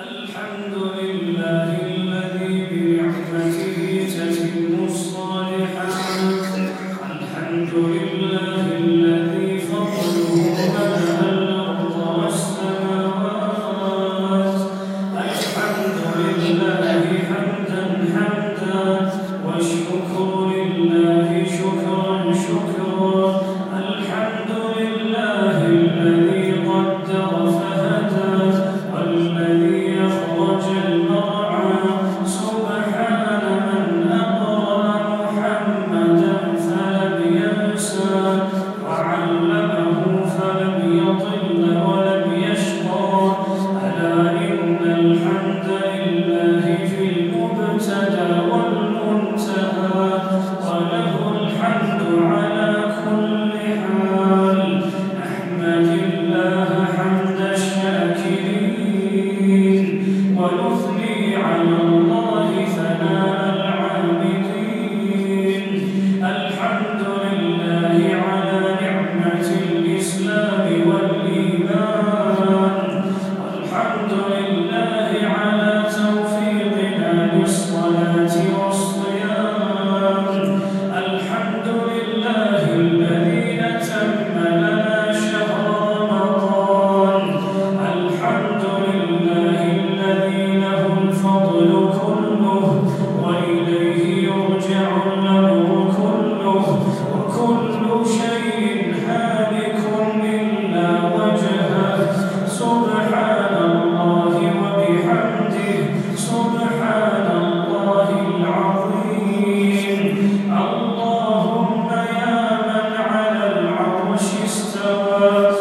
كل us.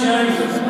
Hashem.